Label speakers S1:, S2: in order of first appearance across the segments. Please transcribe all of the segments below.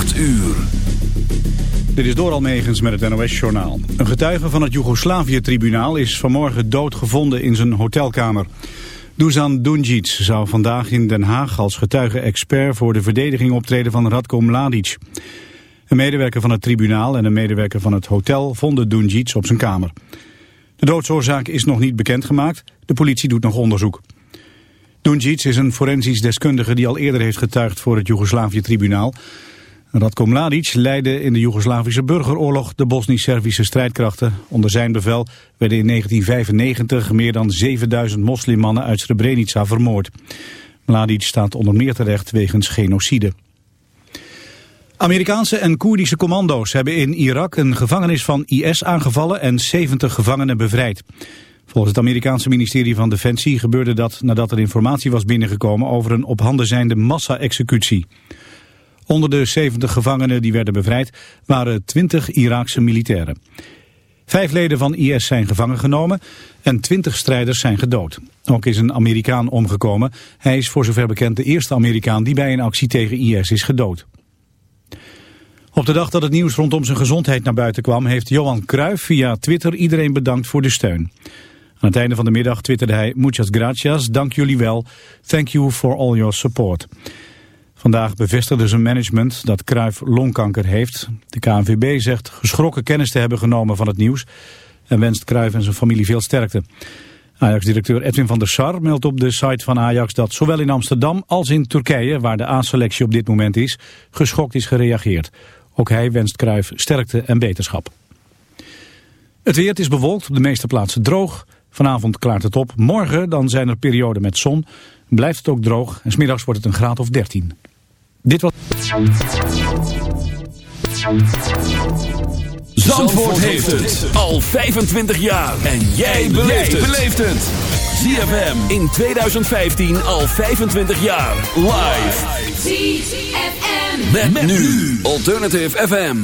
S1: 8 uur.
S2: Dit is door Almegens met het NOS-journaal. Een getuige van het Joegoslavië-tribunaal is vanmorgen dood gevonden in zijn hotelkamer. Dusan Dunjic zou vandaag in Den Haag als getuige-expert voor de verdediging optreden van Radko Mladic. Een medewerker van het tribunaal en een medewerker van het hotel vonden Dunjic op zijn kamer. De doodsoorzaak is nog niet bekendgemaakt. De politie doet nog onderzoek. Dunjic is een forensisch deskundige die al eerder heeft getuigd voor het Joegoslavië-tribunaal. Radko Mladic leidde in de Joegoslavische burgeroorlog de Bosnisch-Servische strijdkrachten. Onder zijn bevel werden in 1995 meer dan 7000 moslimmannen uit Srebrenica vermoord. Mladic staat onder meer terecht wegens genocide. Amerikaanse en Koerdische commando's hebben in Irak een gevangenis van IS aangevallen en 70 gevangenen bevrijd. Volgens het Amerikaanse ministerie van Defensie gebeurde dat nadat er informatie was binnengekomen over een op handen zijnde massa-executie. Onder de 70 gevangenen die werden bevrijd waren 20 Iraakse militairen. Vijf leden van IS zijn gevangen genomen en 20 strijders zijn gedood. Ook is een Amerikaan omgekomen. Hij is voor zover bekend de eerste Amerikaan die bij een actie tegen IS is gedood. Op de dag dat het nieuws rondom zijn gezondheid naar buiten kwam... heeft Johan Cruijff via Twitter iedereen bedankt voor de steun. Aan het einde van de middag twitterde hij... Muchas gracias, dank jullie wel. Thank you for all your support. Vandaag bevestigde zijn management dat Cruijff longkanker heeft. De KNVB zegt geschrokken kennis te hebben genomen van het nieuws... en wenst Cruijff en zijn familie veel sterkte. Ajax-directeur Edwin van der Sar meldt op de site van Ajax dat zowel in Amsterdam als in Turkije, waar de A-selectie op dit moment is, geschokt is gereageerd. Ook hij wenst Cruijff sterkte en beterschap. Het weer is bewolkt, op de meeste plaatsen droog. Vanavond klaart het op. Morgen dan zijn er perioden met zon. Blijft het ook droog en smiddags wordt het een graad of 13. Dit was...
S1: Zandvoort heeft het al 25 jaar. En jij beleeft het. ZFM in 2015 al 25 jaar. Live.
S3: ZFM.
S1: Met, met nu Alternative FM.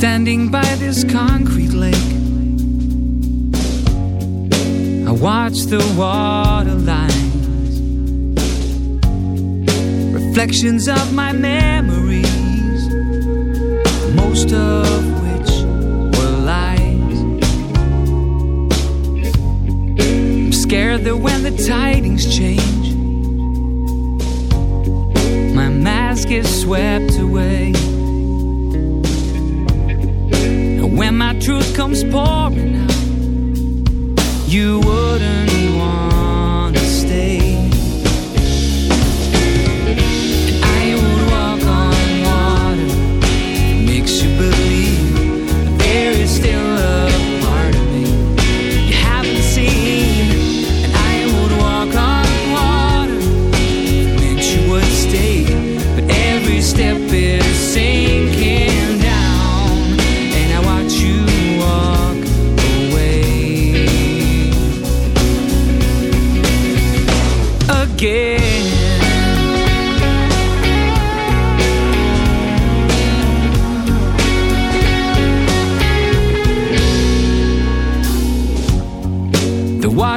S4: Standing by this concrete lake. I watch the water lines Reflections of my memories Most of which were lies. I'm scared that when the tidings change My mask is swept away when my truth comes pouring out you wouldn't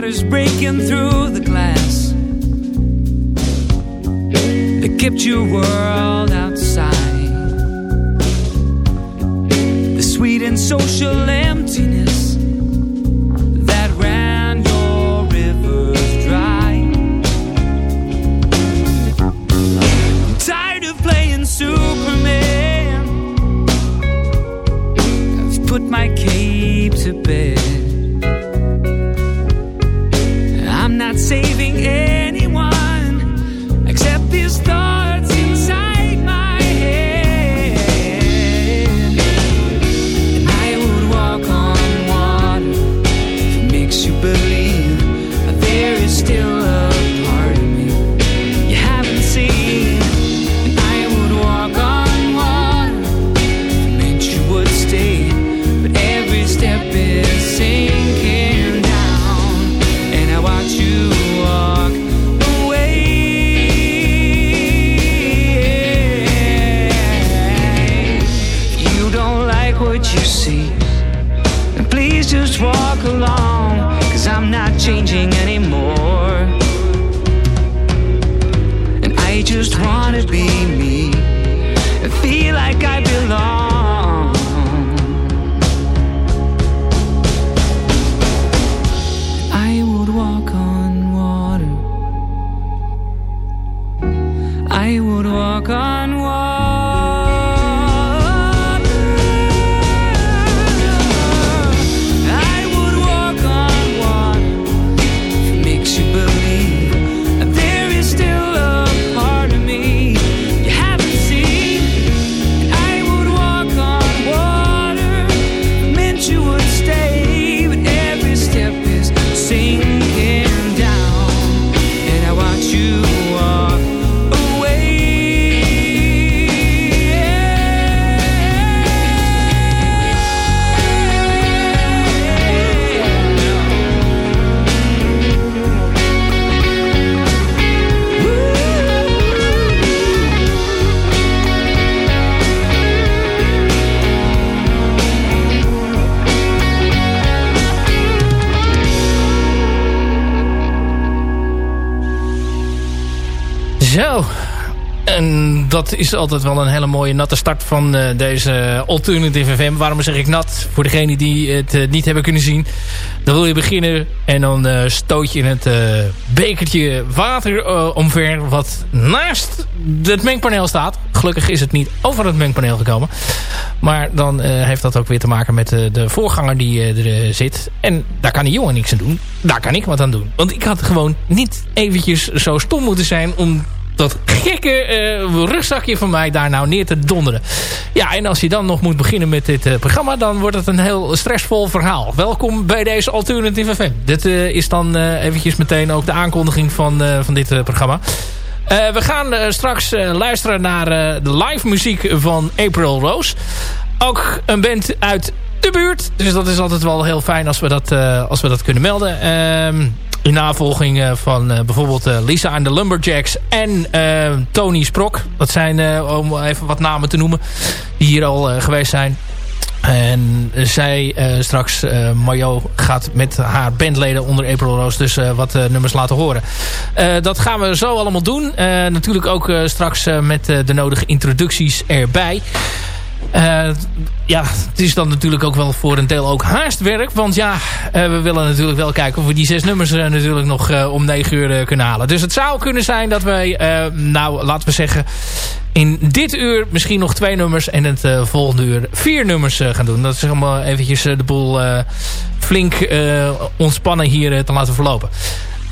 S4: water's breaking through the glass that kept your world outside. The sweet and social emptiness that ran your rivers dry. I'm tired of playing Superman. I've put my cape to bed. Is
S5: altijd wel een hele mooie natte start van eh, deze Alternative FM. Waarom zeg ik nat? Voor degenen die het eh, niet hebben kunnen zien. Dan wil je beginnen en dan eh, stoot je het bekertje water omver... wat naast het mengpaneel staat. Gelukkig is het niet over het mengpaneel gekomen. Maar dan heeft dat ook weer te maken met de voorganger die er zit. En daar kan die jongen niks aan doen. Daar kan ik wat aan doen. Want ik had gewoon niet eventjes zo stom moeten zijn... om dat gekke uh, rugzakje van mij daar nou neer te donderen. Ja, en als je dan nog moet beginnen met dit uh, programma... dan wordt het een heel stressvol verhaal. Welkom bij deze Alternative FM. Dit uh, is dan eventjes meteen ook de aankondiging van, van dit programma. we gaan straks luisteren naar de live muziek van April Rose. Ook een band uit de buurt. Dus dat is altijd wel heel fijn als we dat, als we dat kunnen melden. Ehm, in navolging uh, van uh, bijvoorbeeld uh, Lisa en de Lumberjacks en Tony Sprok. Dat zijn, om even wat namen te noemen, die hier al geweest zijn. En zij straks, Mario gaat met haar bandleden onder April Rose dus wat nummers laten horen. dat gaan we zo allemaal doen. natuurlijk ook straks met de nodige introducties erbij. Uh, ja, het is dan natuurlijk ook wel voor een deel ook haastwerk. Want ja, uh, we willen natuurlijk wel kijken of we die zes nummers uh, natuurlijk nog om negen uur kunnen halen. Dus het zou kunnen zijn dat wij, nou laten we zeggen, in dit uur misschien nog twee nummers en het volgende uur vier nummers gaan doen. Dat is allemaal eventjes de boel flink ontspannen hier te laten verlopen.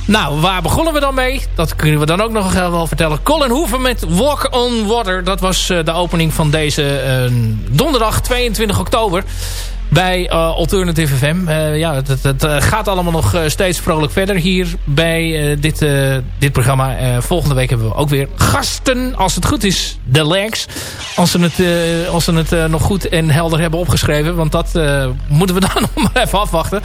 S5: Nou, waar begonnen we dan mee? Dat kunnen we dan ook nog wel vertellen. Colin Hoeven met Walk on Water. Dat was de opening van deze uh, donderdag 22 oktober bij uh, Alternative FM. Uh, ja, het, het gaat allemaal nog steeds vrolijk verder hier bij dit, dit programma. volgende week hebben we ook weer gasten, als het goed is, de Legs. Als ze het, als ze het nog goed en helder hebben opgeschreven. Want dat moeten we dan nog even afwachten.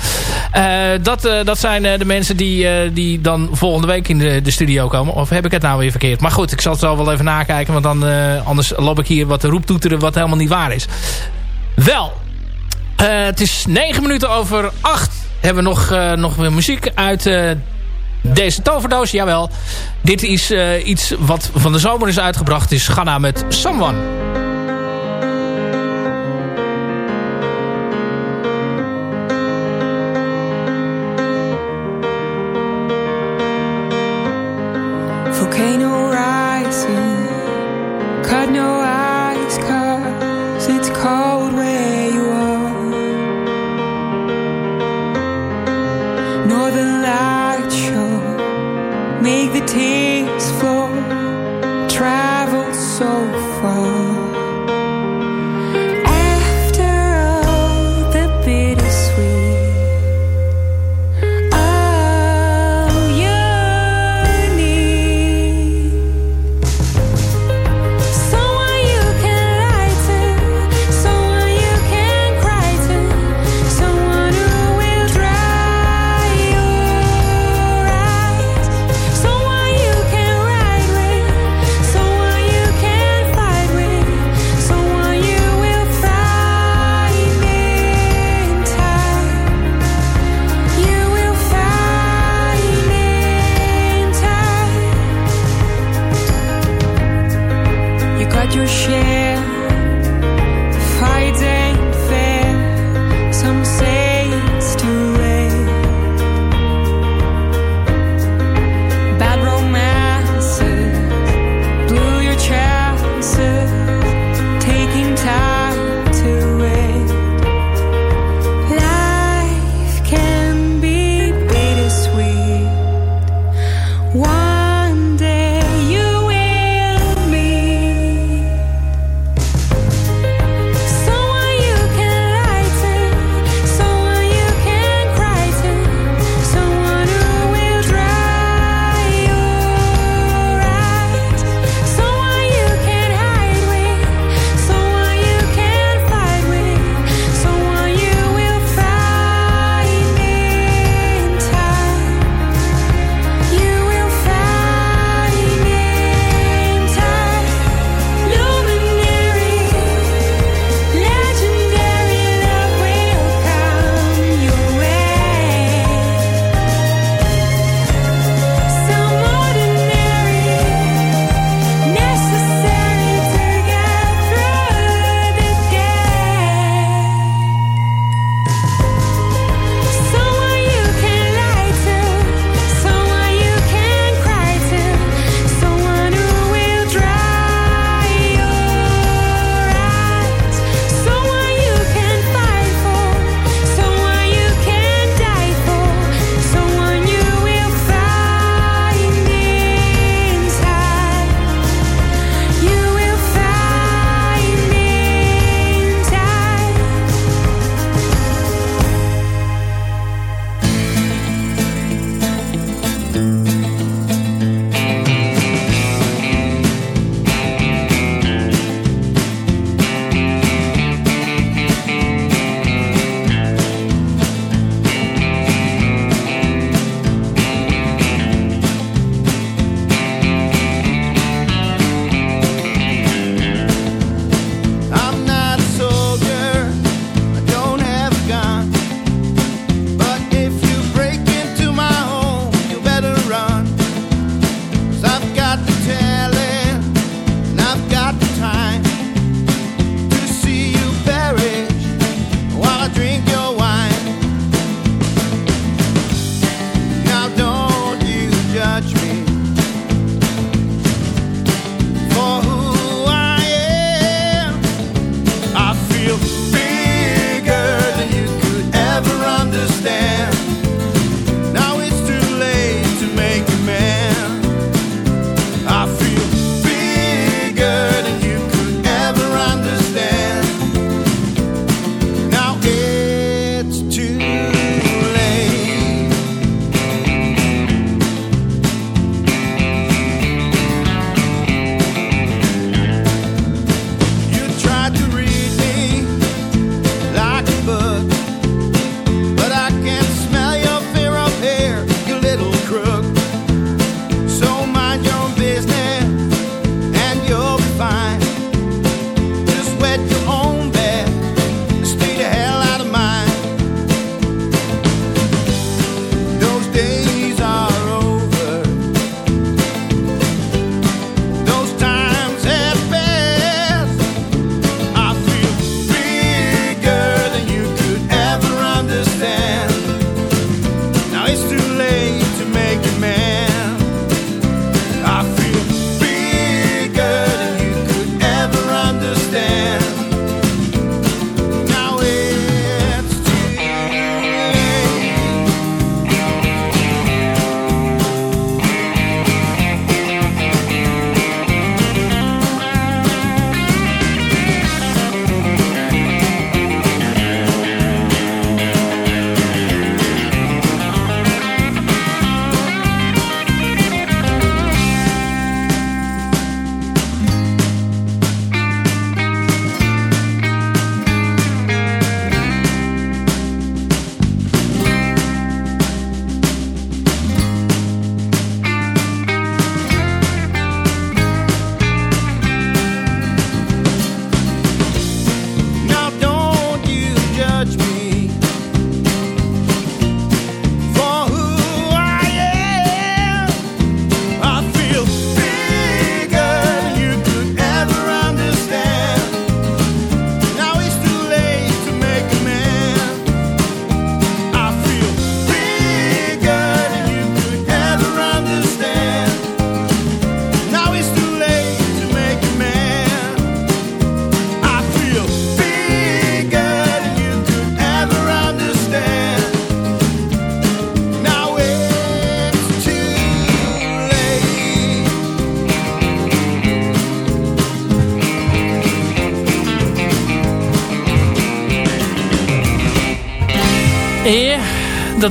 S5: dat, dat zijn de mensen die, die dan volgende week in de, de studio komen. Of heb ik het nou weer verkeerd? Maar goed, ik zal het zo wel even nakijken. Want dan, anders loop ik hier wat roeptoeteren wat helemaal niet waar is. Wel, uh, het is 9 minuten over 8. Hebben we nog, uh, nog weer muziek uit uh, deze toverdoos. Jawel. Dit is iets wat van de zomer is uitgebracht. is Ghana met Someone.
S6: Make the tears flow, travel so far.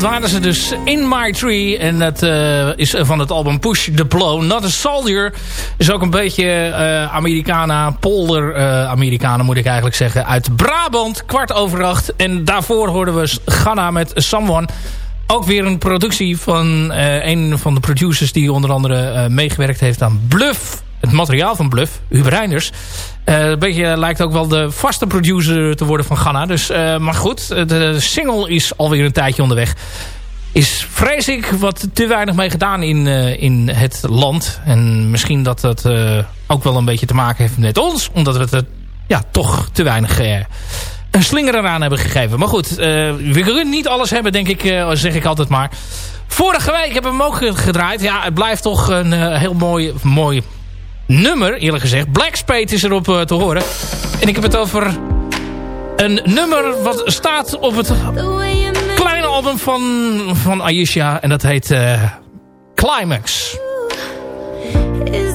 S6: dat waren ze dus in My Tree. En dat eh, is van het album Push the Blow. Not a Soldier is ook een beetje uh, Americana, polder uh, Americana moet ik eigenlijk zeggen. Uit Brabant, kwart over acht. En daarvoor hoorden we Ghana met Someone. Ook weer een productie van een van de producers die onder andere meegewerkt heeft aan Bluff. Het materiaal van Bluff, Hubert Reinders. Eh, een beetje lijkt ook wel de vaste producer te worden van Ghana. Dus, eh, maar goed, de single is alweer een tijdje onderweg. Is vrees ik wat te weinig mee gedaan in, eh, in het land. En misschien dat dat ook wel een beetje te maken heeft met ons. Omdat we het ja, toch te weinig een slinger eraan hebben gegeven. Maar goed, we kunnen niet alles hebben, denk ik, zeg ik altijd maar. Vorige week hebben we hem ook gedraaid. Ja, het blijft toch een heel mooi, mooi nummer, eerlijk gezegd. Black Spade is erop eh, te horen. En ik heb het over een nummer wat staat op het kleine album van, van Aisha. En dat heet eh, Climax. Is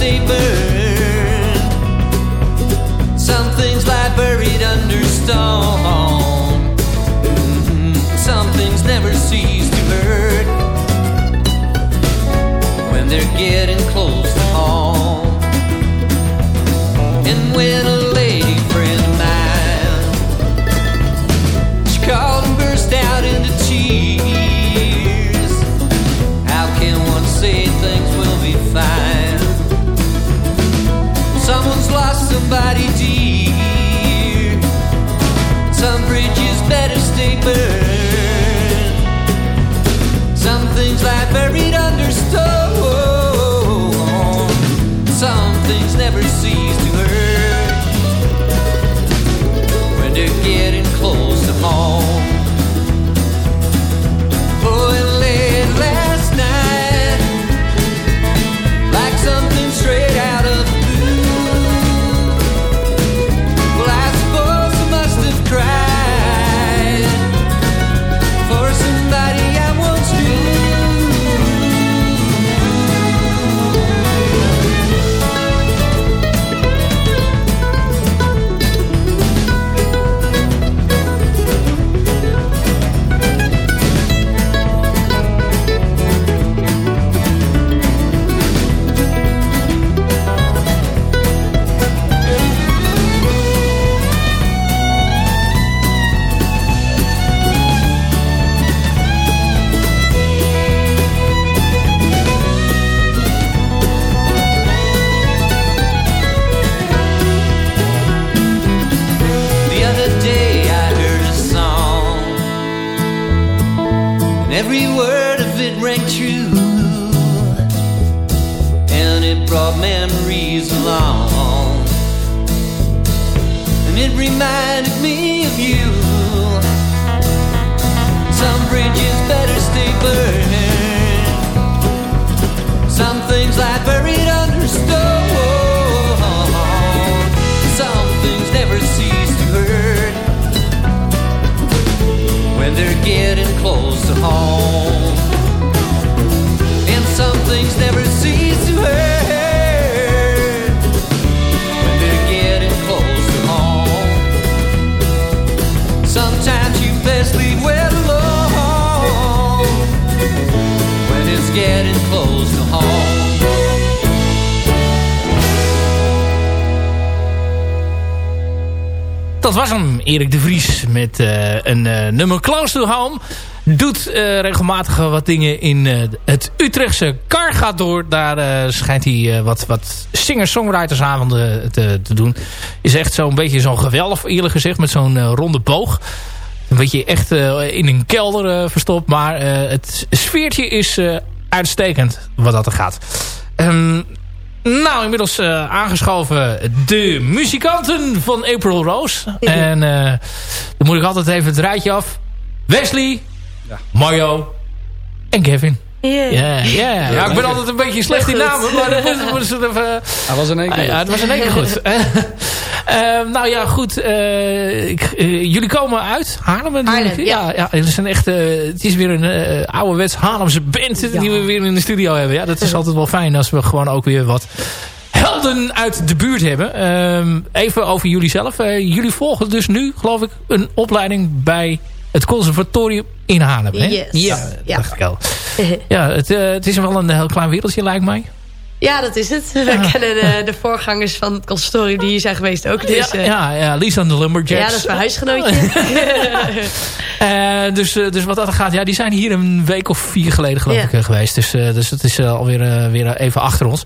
S7: stay burned. Some things lie buried under stone. Mhm. Some things never cease to hurt when they're getting close buried
S5: dingen in eh, het Utrechtse Kar gaat door. Daar eh, schijnt hij eh, wat, wat singer-songwritersavonden te, te doen. Is echt zo'n beetje zo'n gewelf eerlijk gezegd. Met zo'n eh, ronde boog. Een beetje echt eh, in een kelder eh, verstopt. Maar eh, het sfeertje is eh, uitstekend wat dat er gaat. Ehm, nou, inmiddels eh, aangeschoven de muzikanten van April Rose. En eh, dan moet ik altijd even het rijtje af. Wesley, Mario en Kevin. Ja, ja. ja, ik ben altijd een beetje slecht in namen, maar dat ze even...
S8: Hij was in één keer.
S5: Ja, het was in één keer goed. Eh, nou ja, goed. eh, ik, eh, jullie komen uit Haarlem. natuurlijk.
S9: Haarlem,
S5: ja. ja. het, is een echt, eh, het is weer een eh ouderwets Haarlemse band die we weer in de studio hebben. Ja, dat is altijd wel fijn als we gewoon ook weer wat helden uit de buurt hebben. Ehm, even over jullie zelf. Eh, jullie volgen dus nu, geloof ik, een opleiding bij het conservatorium in Haarlem. Hè?
S9: Yes.
S5: Ja, dat
S9: Ja.
S5: dacht ik al. Ja, het, eh, het is wel een heel klein wereldje, lijkt mij.
S9: Ja, dat is het. We kennen de, de voorgangers van het consultorium die hier zijn geweest ook. Dus,
S5: ja,
S9: eh,
S5: ja, ja, Lisa en de Lumberjacks.
S9: ja, dat is mijn huisgenootje.
S5: Eh, dus, eh, dus wat dat gaat, ja, die zijn hier een week of vier geleden geloof
S9: Ja.
S5: ik eh, geweest. Dus, eh, dus het is eh, alweer eh, weer even achter ons.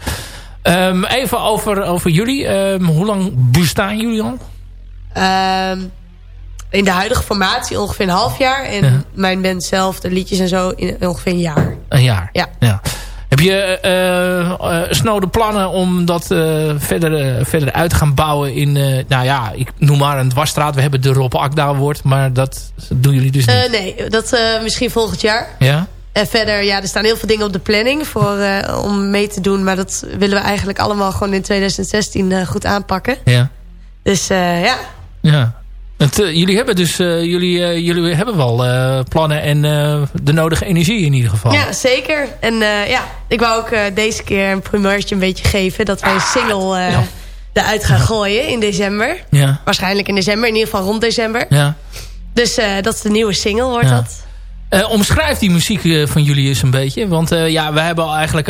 S5: Ehm, even over, over jullie. Ehm, hoe lang bestaan jullie al?
S9: Ehm, in de huidige formatie ongeveer een half jaar. En
S5: Ja.
S9: mijn band zelf, de liedjes en zo, in ongeveer een jaar.
S5: Een jaar.
S9: Ja.
S5: Heb je eh eh, snode plannen om dat verder, verder uit te gaan bouwen in, nou ja, ik noem maar een dwarsstraat. We hebben de Rob Akda woord, maar dat doen jullie dus niet.
S9: Nee, dat misschien volgend jaar.
S5: ja?
S9: En verder, ja, er staan heel veel dingen op de planning voor, om mee te doen. Maar dat willen we eigenlijk allemaal gewoon in 2016 eh, goed aanpakken.
S5: Ja.
S9: Dus ja,
S5: Ja. Eh, jullie hebben dus eh, jullie, eh, jullie hebben wel plannen en de nodige energie in ieder geval.
S9: ja, zeker. En ja, ik wou ook deze keer een primeurtje een beetje geven. Dat wij een single
S5: ja.
S9: eruit gaan gooien in december.
S5: Ja.
S9: Waarschijnlijk in december, in ieder geval rond december.
S5: ja.
S9: Dus dat is de nieuwe single, wordt
S5: Ja.
S9: dat.
S5: Eh, omschrijf die muziek eh, van jullie eens een beetje. Want eh, ja, we hebben al eigenlijk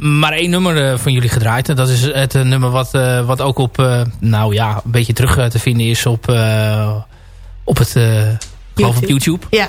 S5: maar één nummer van jullie gedraaid. En dat is het nummer wat, wat ook op, nou ja, een beetje terug te vinden is op, op het, geloof op YouTube.
S9: Ja.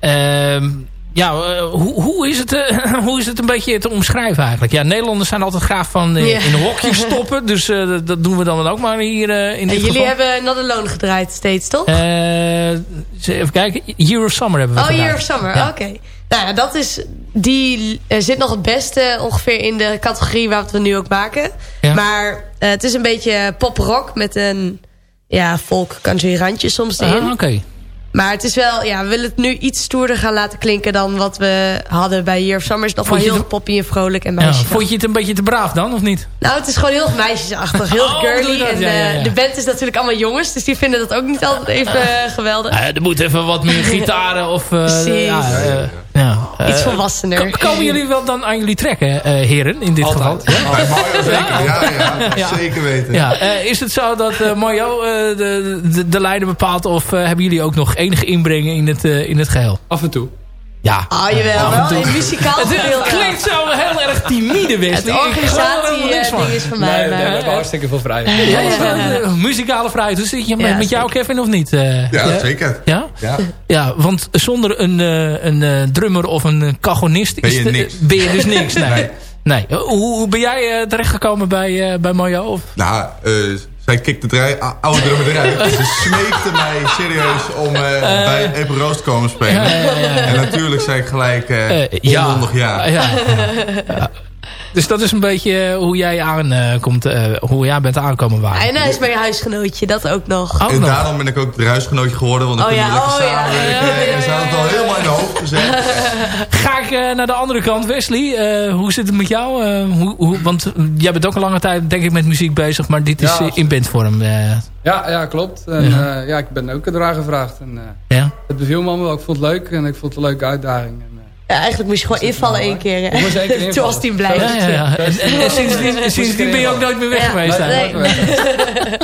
S5: Ja, eh, hoe, hoe, is het, eh, hoe is het een beetje te omschrijven eigenlijk? Ja, Nederlanders zijn altijd graag van eh,
S9: Ja.
S5: in hokjes stoppen. Dus dat- doen we dan ook maar hier in
S9: En
S5: dit
S9: jullie
S5: geval.
S9: hebben Not Alone gedraaid steeds, toch?
S5: Even kijken. Year of Summer hebben we
S9: oh,
S5: gedaan.
S9: Year of Summer,
S5: Ja.
S9: oké. Nou ja, dat is, die zit nog het beste ongeveer in de categorie waar we nu ook maken.
S5: Ja.
S9: Maar het is een beetje pop-rock met een ja, folk country randje soms erin.
S5: Ah, Oké.
S9: Maar het is wel, ja, we willen het nu iets stoerder gaan laten klinken dan wat we hadden bij Year of Summer. Het is nog wel heel poppy en vrolijk en
S5: Ja,
S9: meisjes.
S5: vond je het een beetje te braaf dan, of niet?
S9: Nou, het is gewoon heel meisjesachtig, heel
S5: Oh,
S9: girly. En
S5: Ja, ja,
S9: eh,
S5: ja.
S9: de band is natuurlijk allemaal jongens, dus die vinden dat ook niet altijd even eh, geweldig.
S5: Eh, er moet even wat meer gitaren of... ja, ja.
S9: Iets volwassener.
S5: ko- Komen jullie wel dan aan jullie trekken, eh, heren, in dit geval? Ja?
S10: Ja, Mario zeker. Ja, ja,
S5: Ja.
S10: zeker weten.
S5: Ja, eh, is het zo dat eh Mario eh, de, de, de leider bepaalt... of hebben jullie ook nog enige inbreng in het, eh, in het geheel?
S8: Af en toe.
S5: Ja.
S9: Ah, jawel,
S5: Af
S9: wel
S5: toe.
S9: in muzikaal
S5: Het, klinkt zo heel erg timide, Wesley.
S9: Het
S5: Ik geloof
S9: organisatie
S5: helemaal niks
S9: eh, is van mij.
S8: Nee,
S9: maar,
S8: nee, we hebben hartstikke veel vrijheid.
S5: Ja, ja, eh, muzikale vrijheid. Hoe zit je met,
S9: Ja,
S5: met jou. Kevin, of niet? eh?
S10: Ja, zeker.
S5: Ja?
S10: Ja.
S5: Ja, want zonder een, eh, een eh, drummer of een cajonist...
S10: Ben
S5: is
S10: je
S5: de-
S10: niks.
S5: Ben je dus niks, nee. nee.
S10: Nee.
S5: Hoe, hoe ben jij terechtgekomen bij, eh bij Mario? Of?
S10: Nou, eh, zij kikte de oude drummer eruit. Ze smeekte mij serieus om eh, bij April Roos te komen spelen. En natuurlijk zei ik gelijk eh
S5: Eh, ja.
S10: Ja,
S5: ja. Ja. Dus dat is een beetje eh, hoe jij aankomt, eh hoe jij bent aankomen waar.
S9: En hij is mijn huisgenootje, dat ook nog.
S5: Ook
S10: En
S5: nog.
S10: daarom ben ik ook de huisgenootje geworden. Want dan
S9: Oh
S10: kunnen
S9: ja,
S10: we lekker
S9: oh ja,
S10: samenwerken.
S9: ja, ja,
S10: En ze hadden het al helemaal in de hoofd gezet.
S5: Ga ik eh, naar de andere kant, Wesley. Eh, hoe zit het met jou? Eh, hoe, hoe, want jij bent ook al lange tijd denk ik met muziek bezig, maar dit is
S8: Ja,
S5: eh, in bandvorm. eh
S8: Ja, ja klopt. En,
S5: Ja.
S8: ja. ik ben ook eraan gevraagd. En, eh,
S5: ja?
S8: het beviel me allemaal wel. Ik vond het leuk en ik vond het een leuke uitdaging. En, eh,
S9: Ja, eigenlijk moest je gewoon invallen één keer. hè.
S8: Ik moest één keer.
S9: Toen was hij blij.
S5: Ja, ja, ja. En, en, en sindsdien, sindsdien ben je ook nooit meer weg
S9: Ja,
S5: geweest.
S9: nee.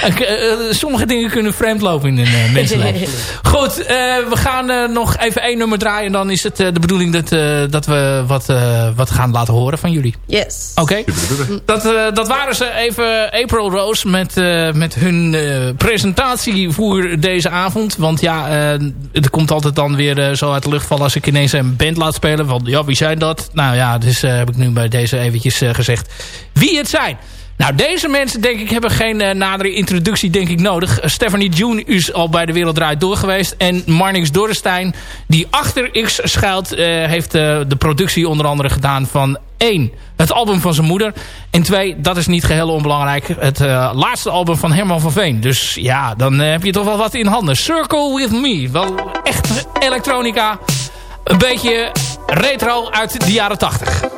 S5: eh, eh, sommige dingen kunnen vreemd lopen in een uh, mensenleven. Goed, eh, we gaan eh, nog even één nummer draaien. En dan is het eh, de bedoeling dat, eh, dat we wat, eh, wat gaan laten horen van jullie.
S9: Yes.
S5: Oké. Dat, eh, dat waren ze even April Rose met, eh, met hun eh, presentatie voor deze avond. Want ja, eh er komt altijd dan weer eh, zo uit de lucht vallen als ik ineens een band laat spelen. Want ja, wie zijn dat? Nou ja, dus eh, heb ik nu bij deze eventjes eh, gezegd wie het zijn. Nou, deze mensen, denk ik, hebben geen eh, nadere introductie, denk ik, nodig. Uh, Stephanie June is al bij de Wereld Draait Door geweest. En Marnix Dorrestein, die achter X schuilt, eh, heeft eh, de productie onder andere gedaan van één, het album van zijn moeder. En twee, dat is niet geheel onbelangrijk, het eh, laatste album van Herman van Veen. Dus ja, dan eh, heb je toch wel wat in handen. Circle With Me, wel echt elektronica. Een beetje retro uit de jaren 80.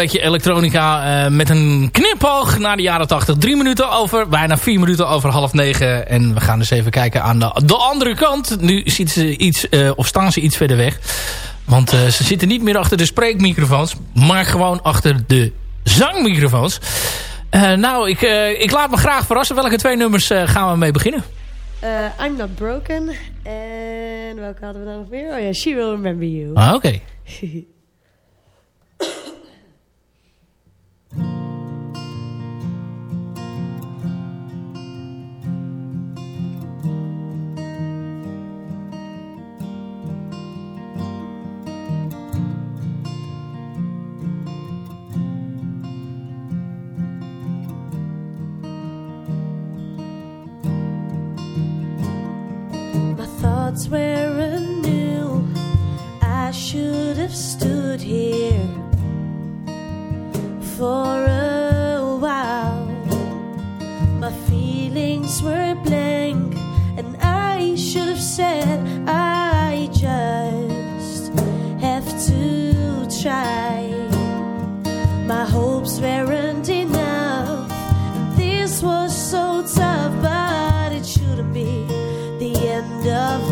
S5: beetje elektronica eh, met een kniphoog naar de jaren 80. Drie minuten over, bijna vier minuten over half negen. En we gaan dus even kijken aan de, de andere kant. Nu ziet ze iets, eh, of staan ze iets verder weg. Want eh, ze zitten niet meer achter de spreekmicrofoons, maar gewoon achter de zangmicrofoons. nou, ik, ik laat me graag verrassen. Welke twee nummers gaan we mee beginnen?
S9: I'm Not Broken. En welke hadden we dan nog meer? Oh ja, She Will Remember You.
S5: Ah, oké.
S11: Thoughts were anew. I should have stood here for a while. My feelings were blank, and I should have said, I just have to try. My hopes weren't enough, this was so tough, but it shouldn't be the end of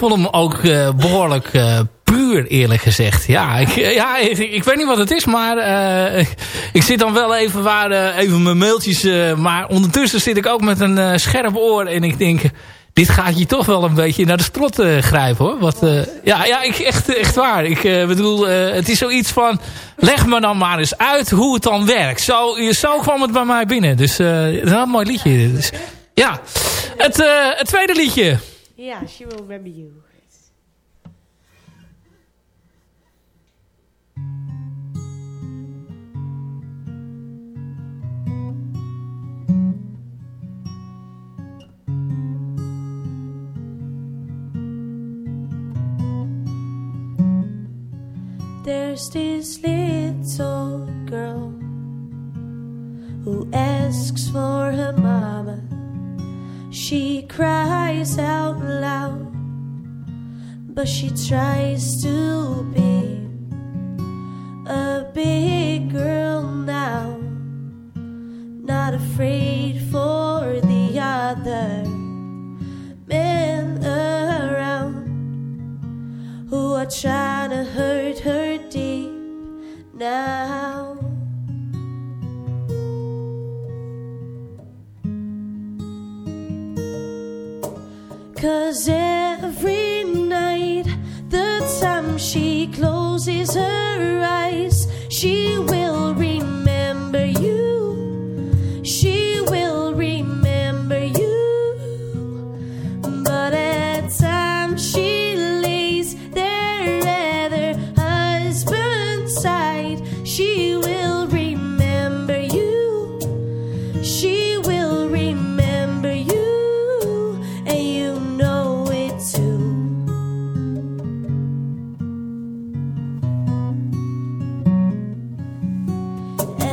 S5: vond hem ook eh, behoorlijk eh, puur eerlijk gezegd. Ja, ik, ja ik, weet niet wat het is, maar eh, ik zit dan wel even waar, eh, even mijn mailtjes. eh, maar ondertussen zit ik ook met een eh, scherp oor en ik denk... Dit gaat je toch wel een beetje naar de strot eh, grijpen hoor. Wat, eh, ja, ja ik, echt, echt waar. Ik eh, bedoel, eh, het is zoiets van... Leg me dan maar eens uit hoe het dan werkt. Zo, zo kwam het bij mij binnen. Dus eh, het is een mooi liedje. Dus, ja, het, eh, het tweede liedje.
S11: Ja, She Will Remember You. There's this little girl who asks for her mama. She cries out loud, but she tries to be a big girl now. Not afraid for the other men around who are trying to hurt her deep now. Cause every night, the time she closes her eyes, she will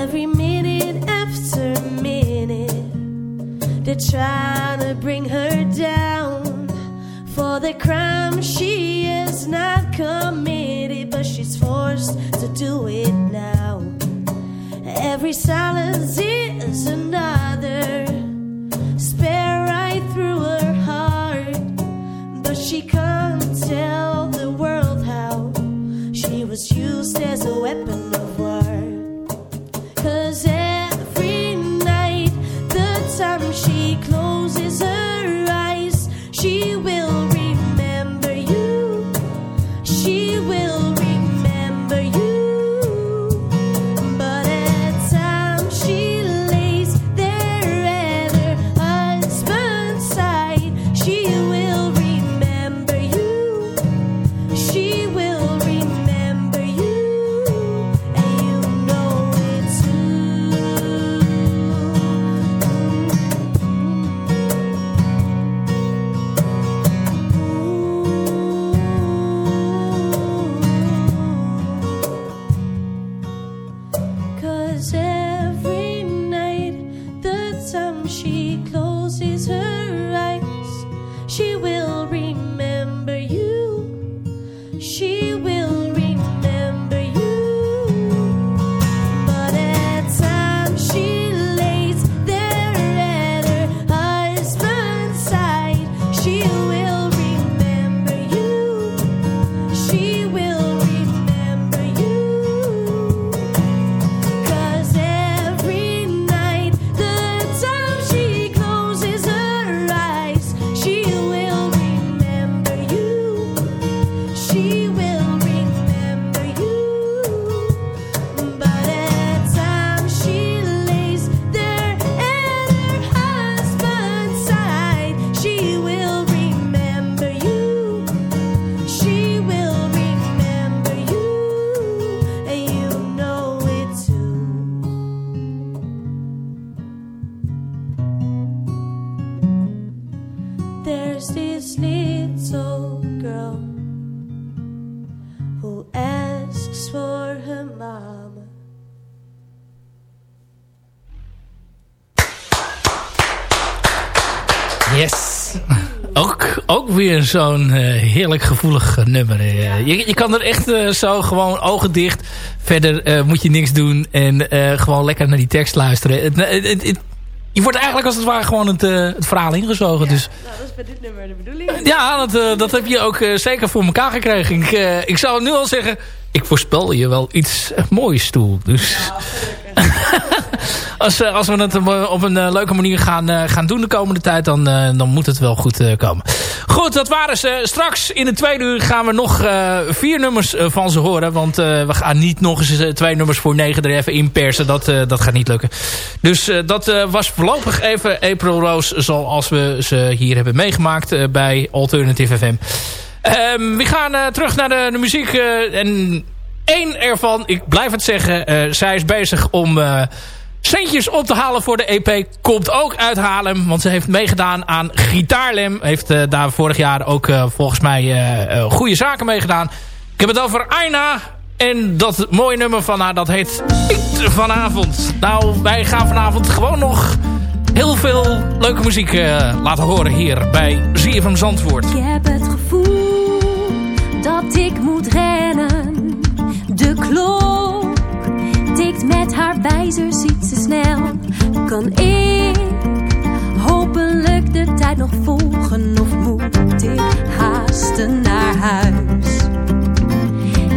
S11: Every minute after minute, they're trying to bring her down. For the crime she has not committed, but she's forced to do it now. Every silence is another
S5: Ook, weer zo'n eh, heerlijk gevoelig eh, nummer. eh. je, je kan er echt zo gewoon ogen dicht. Verder moet je niks doen. En gewoon lekker naar die tekst luisteren. Het, het, je wordt eigenlijk als het ware gewoon het, het verhaal ingezogen. Dus
S9: Nou, dat is bij dit nummer de bedoeling.
S5: ja, dat, dat heb je ook zeker voor elkaar gekregen. Ik, ik zou nu al zeggen, ik voorspel je wel iets moois toe. Dus als, eh, als we het eh, op een eh, leuke manier gaan, gaan doen de komende tijd, dan, dan moet het wel goed komen. Goed, dat waren ze. Straks in de tweede uur gaan we nog vier nummers van ze horen. Want we gaan niet nog eens twee nummers voor negen er even inpersen. Dat, eh, dat gaat niet lukken. Dus dat was voorlopig even April Rose zoals we ze hier hebben meegemaakt bij Alternative FM. Ehm, we gaan terug naar de, muziek. en één ervan, ik blijf het zeggen, zij is bezig om centjes op te halen voor de EP. Komt ook uit Haarlem, want ze heeft meegedaan aan Gitaarlem. Heeft eh, daar vorig jaar ook eh, volgens mij eh, goede zaken meegedaan. Ik heb het over Aina. En dat mooie nummer van haar, dat heet Piet vanavond. Nou, wij gaan vanavond gewoon nog heel veel leuke muziek laten horen hier bij ZFM Zandvoort.
S6: Ik heb het gevoel dat ik moet rennen. De klok met haar wijzers iets te snel. Kan ik hopelijk de tijd nog volgen of moet ik haasten naar huis?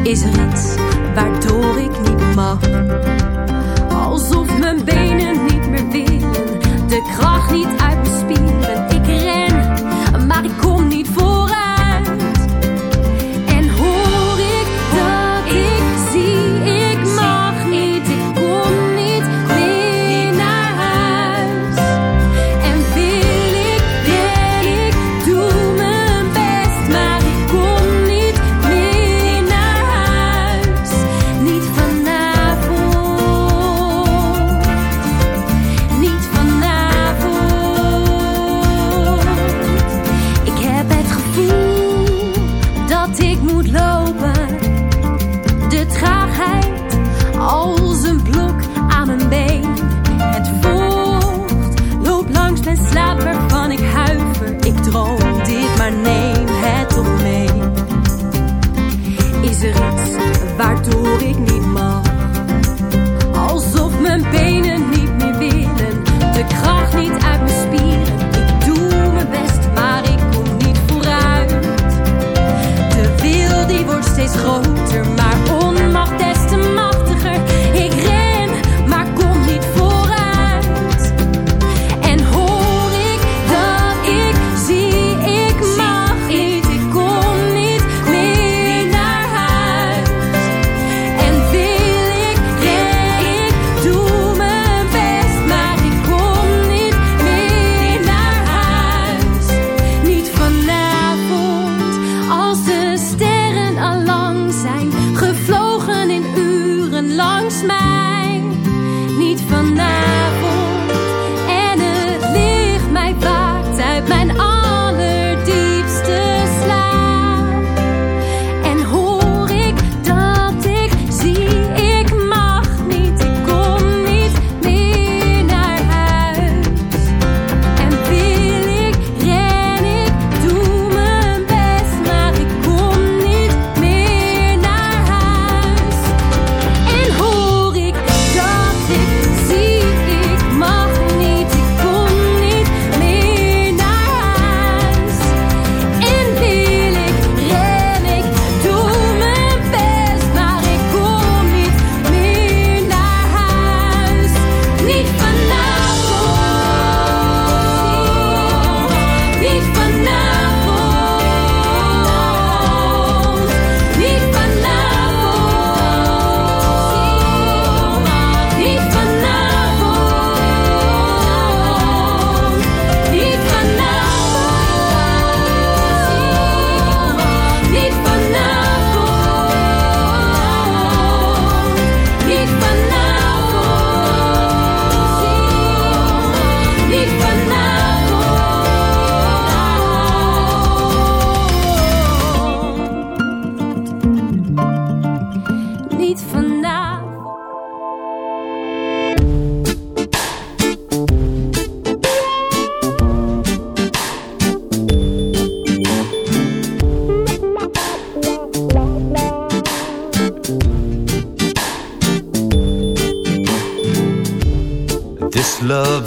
S6: Is er iets waardoor ik niet mag? Alsof mijn benen niet meer willen, de kracht niet uit mijn spieren. Ik ren, maar ik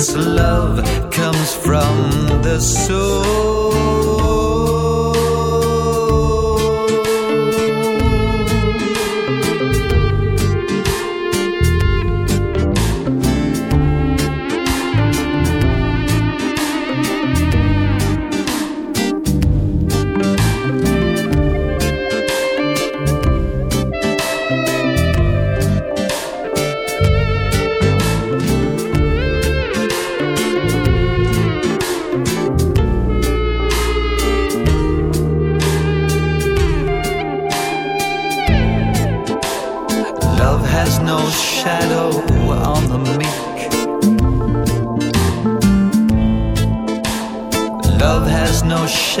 S7: This love comes from the soul.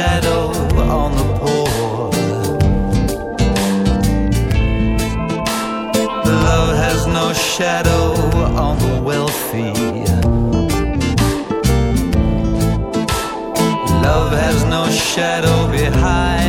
S7: Shadow on the poor. Love has no shadow on the wealthy. Love has no shadow behind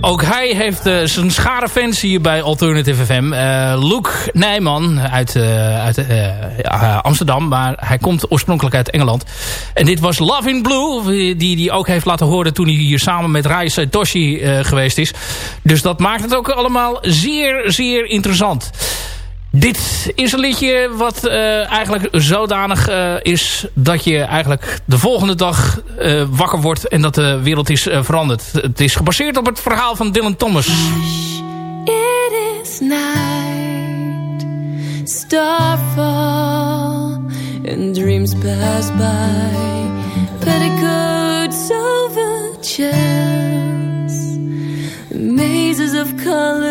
S5: Ook hij heeft eh, zijn schare fans hier bij Alternative FM. Eh Luke Nijman uit, eh, uit Amsterdam, maar hij komt oorspronkelijk uit Engeland. En dit was Love in Blue, die hij ook heeft laten horen toen hij hier samen met Rai Toshi eh, geweest is. Dus dat maakt het ook allemaal zeer, zeer interessant. Dit is een liedje wat eh, eigenlijk zodanig eh, is dat je eigenlijk de volgende dag eh, wakker wordt en dat de wereld is veranderd. Het is gebaseerd op het verhaal van Dylan Thomas.
S6: It is night, and dreams pass by. Mazes of colors.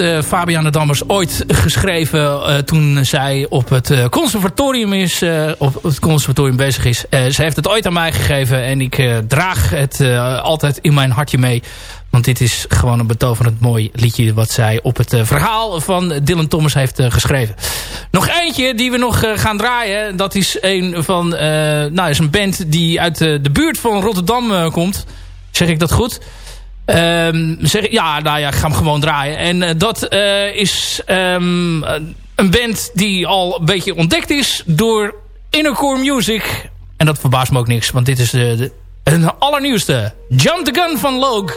S5: Eh Fabiana Dammers ooit geschreven eh, toen zij op het eh, conservatorium is, op het conservatorium bezig is. Ze heeft het ooit aan mij gegeven en ik draag het altijd in mijn hartje mee. Want dit is gewoon een betoverend mooi liedje wat zij op het verhaal van Dylan Thomas heeft geschreven. Nog eentje die we nog gaan draaien. Dat is een van, nou is een band die uit de buurt van Rotterdam komt. Zeg ik dat goed? Ehm, zeg, ja, nou ja, ik ga hem gewoon draaien. En eh, dat eh, is ehm, een band die al een beetje ontdekt is door Innercore Music. En dat verbaast me ook niks, want dit is de, de, allernieuwste. Jump the Gun van Logue.